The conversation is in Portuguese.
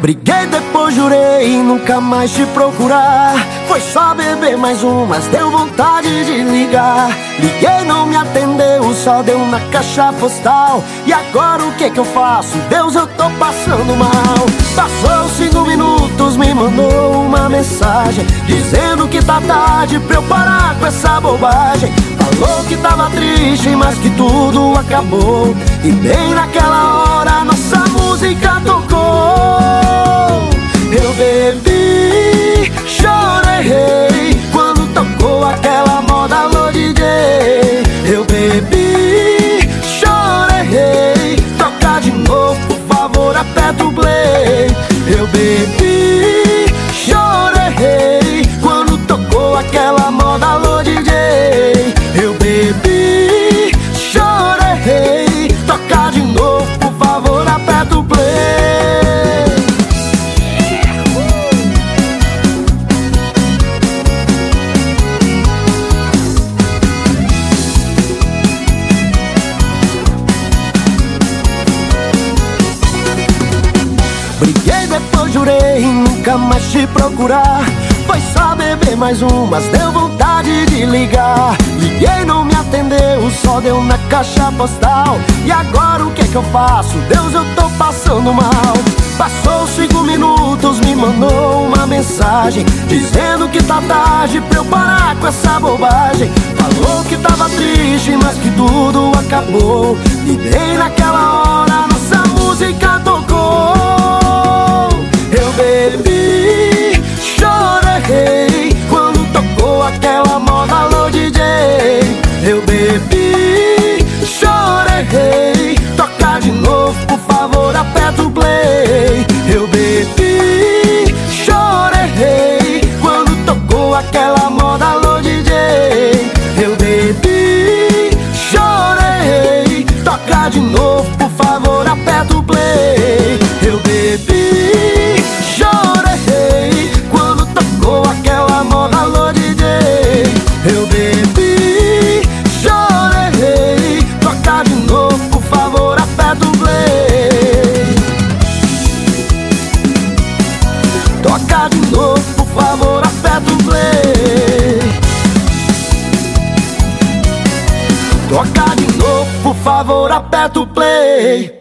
Briguei, depois jurei nunca mais te procurar. Foi só beber mais um, mas deu vontade de ligar. Liguei, não me atendeu, só deu na caixa postal. E agora o que que eu faço? Deus, eu tô passando mal. Passou cinco minutos, me mandou uma mensagem dizendo que tá tarde pra eu parar com essa bobagem. Falou que tava triste, mas que tudo acabou. E bem naquela Eu bebi, chorei, toca de novo, por favor, aperta o play. Eu bebi, chorei quando tocou aquela moda alô depois jurei nunca mais te procurar. Foi só beber mais um, mas deu vontade de ligar. Liguei, não me atendeu, só deu na caixa postal. E agora o que que eu faço? Deus, eu tô passando mal. Passou cinco minutos, me mandou uma mensagem Dizendo que tá tarde pra eu parar com essa bobagem Falou que tava triste, mas que tudo acabou E bem naquela hora de novo, por favor, de novo, por favor, aperta o play. Toca de novo, por favor, aperta o play